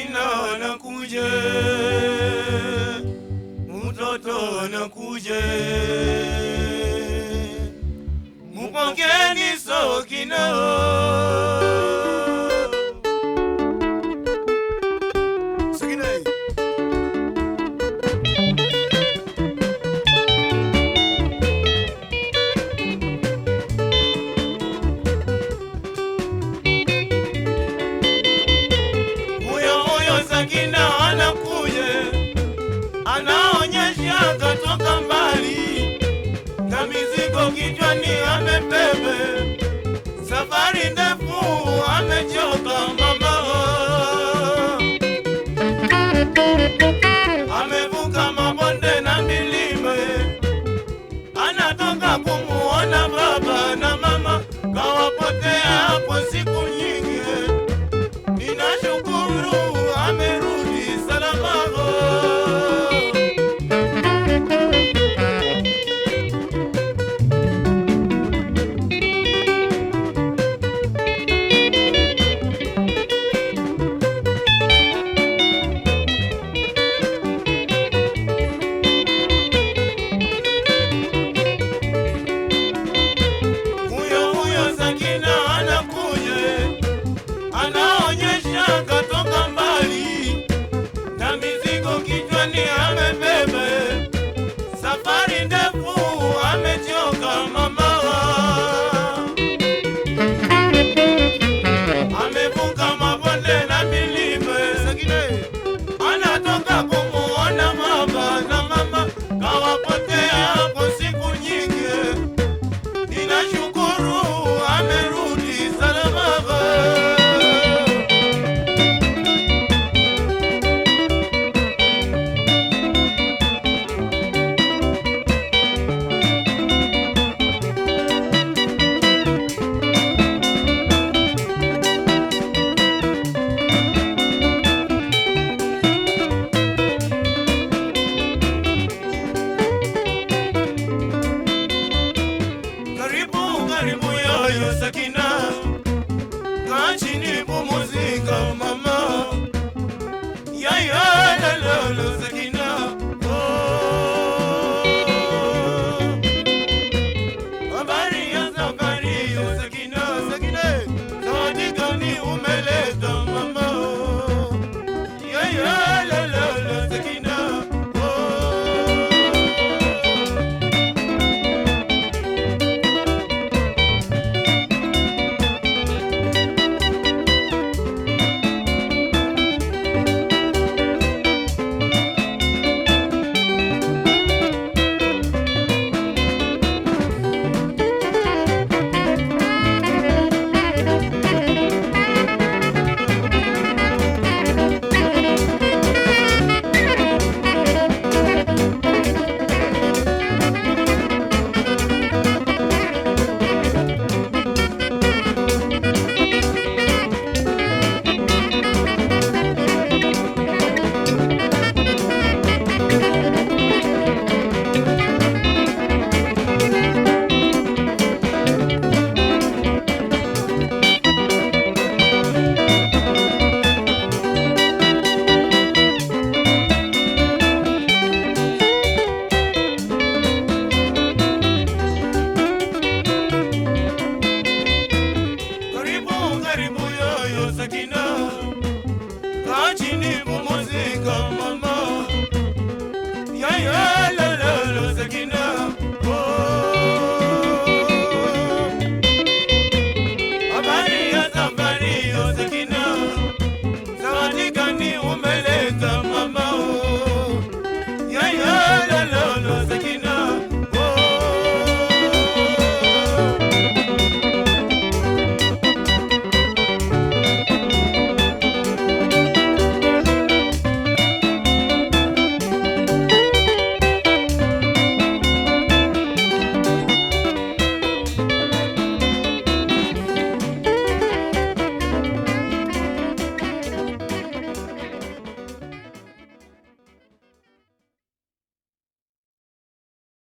Jina nakuje, mtoto nakuje, mupokeni sokina mizigo kichwani, amebebe safari ndefu, amechoka.